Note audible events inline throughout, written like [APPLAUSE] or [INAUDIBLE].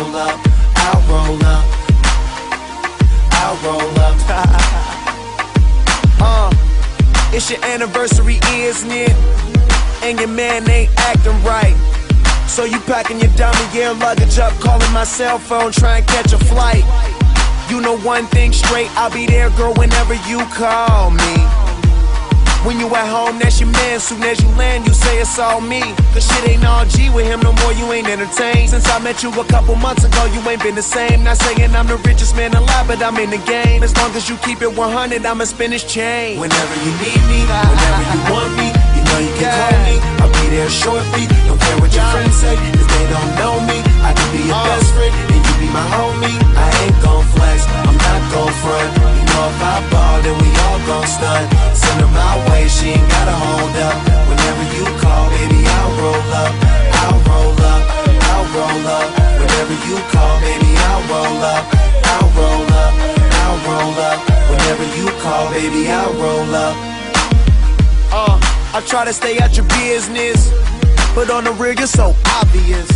roll up, I'll roll up, I'll roll up. [LAUGHS] uh, it's your anniversary, isn't it? And your man ain't acting right. So you packing your dummy air luggage up, calling my cell phone, trying to catch a flight. You know one thing straight, I'll be there, girl, whenever you call me man. Soon as you land, you say it's all me. Cause shit ain't all G with him no more, you ain't entertained. Since I met you a couple months ago, you ain't been the same. Not saying I'm the richest man alive, but I'm in the game. As long as you keep it 100, I'ma spin this chain. Whenever you need me, whenever you want me, you know you can call me. I'll be there shortly. Don't care what your friends say, cause they don't know me. I can be your uh. best friend, and you be my homie. I ain't gon' flex, I'm not gon' front. You know if I ball, then we all gon' stunt. Send her my way, she ain't gotta hold up. Call, baby, I'll roll up. Uh, I try to stay out your business, but on the real, you're so obvious.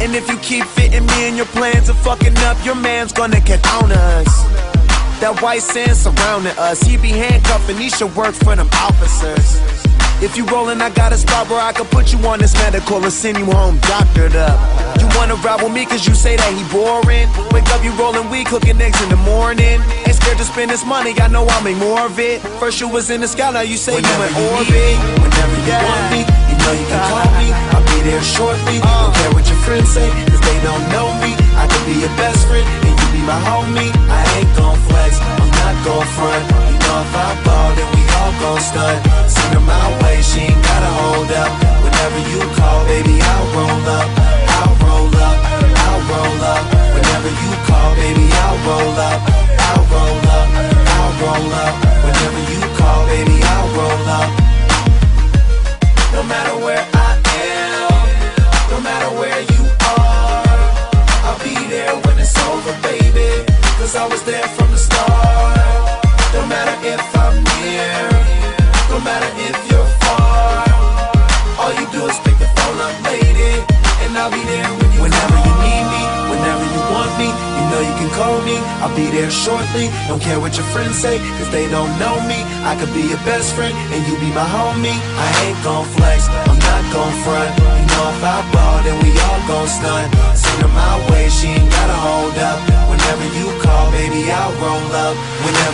And if you keep fitting me in your plans of fucking up, your man's gonna get on us. That white sand surrounding us, he be handcuffing, he should work for them officers. If you rollin', I got a spot where I can put you on this medical and send you home doctored up. You wanna ride with me cause you say that he boring? Wake up, you rollin' weed, cooking eggs in the morning. Ain't scared to spend this money, I know I'll make more of it. First you was in the sky, now you say Whenever you you in need me, whenever you Yeah. want me, you know you can call me. I'll be there shortly. Uh. Don't care what your friends say, cause they don't know me. I could be your best friend, and you be my homie. I ain't gon' flex, I'm not gon' front. You know if I ball, then we all gon' stunt. I was there from the start. No matter if I'm near, no matter if you're far. All you do is pick the phone up, lady, and I'll be there when you Whenever you need me, whenever you want me, you know you can call me. I'll be there shortly. Don't care what your friends say, cause they don't know me. I could be your best friend, and you be my homie. I ain't gon' flex, I'm not gon' front. You know if I ball, then we all gon' stunt. Send her my way, she ain't gotta hold up.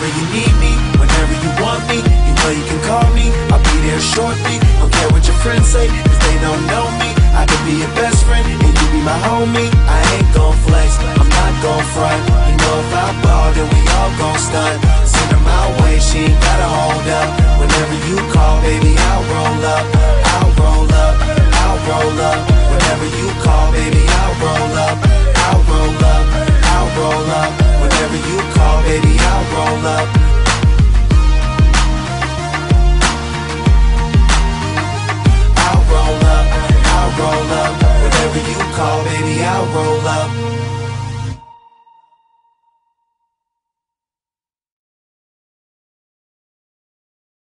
whenever you need me, whenever you want me. You know you can call me, I'll be there shortly. Don't care what your friends say, cause they don't know me. I could be your best friend, and you be my homie. I ain't gon' flex, I'm not gon' front. You know if I ball, then we all gon' stunt. Send her my way, she ain't gotta hold up. Whenever you call, baby, I'll roll up.